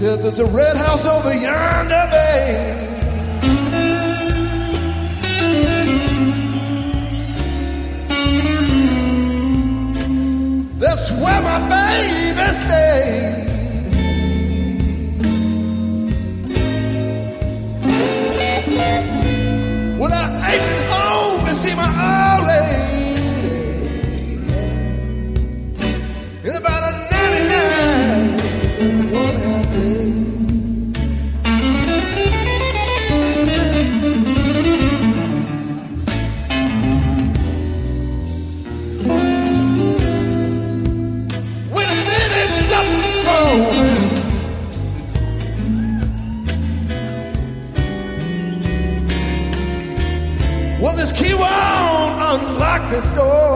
said, There's a red house over yonder, babe. That's where my baby stays. store.